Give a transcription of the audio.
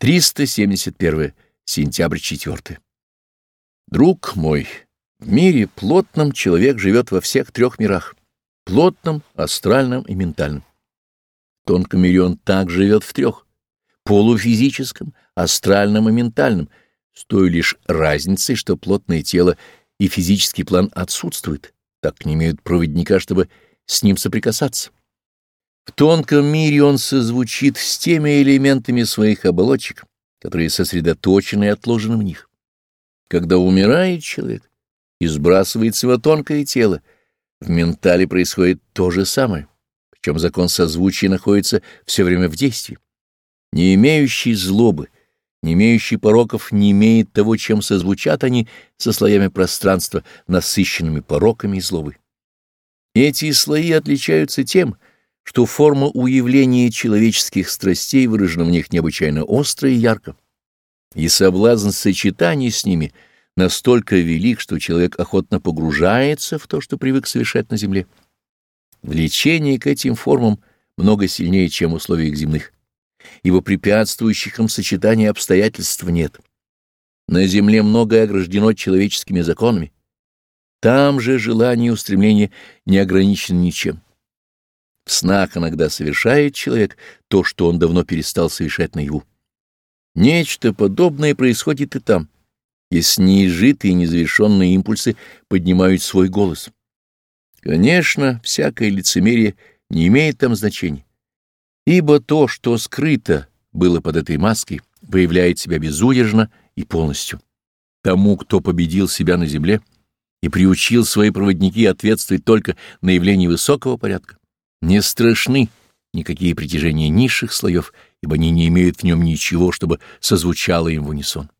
371. Сентябрь 4. Друг мой, в мире плотном человек живет во всех трех мирах — плотном, астральном и ментальном. В тонком мире он так живет в трех — полуфизическом, астральном и ментальном, с той лишь разницей, что плотное тело и физический план отсутствуют, так не имеют проводника, чтобы с ним соприкасаться. В тонком мире он созвучит с теми элементами своих оболочек, которые сосредоточены и отложены в них. Когда умирает человек и сбрасывается его тонкое тело, в ментале происходит то же самое, причем закон созвучия находится все время в действии. Не имеющий злобы, не имеющий пороков не имеет того, чем созвучат они со слоями пространства, насыщенными пороками и злобой. Эти слои отличаются тем, что форма уявления человеческих страстей выражена в них необычайно остро и ярко, и соблазн сочетания с ними настолько велик, что человек охотно погружается в то, что привык совершать на земле. Влечение к этим формам много сильнее, чем условия их земных, ибо препятствующих им сочетания обстоятельств нет. На земле многое ограждено человеческими законами. Там же желание и устремление не ограничены ничем. В снах иногда совершает человек то, что он давно перестал совершать наяву. Нечто подобное происходит и там, если неизжитые незавершенные импульсы поднимают свой голос. Конечно, всякое лицемерие не имеет там значения, ибо то, что скрыто было под этой маской, выявляет себя безудержно и полностью. Тому, кто победил себя на земле и приучил свои проводники ответствовать только на явление высокого порядка, не страшны никакие притяжения низших слоев, ибо они не имеют в нем ничего, чтобы созвучало им в унисон.